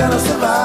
até nosso lar.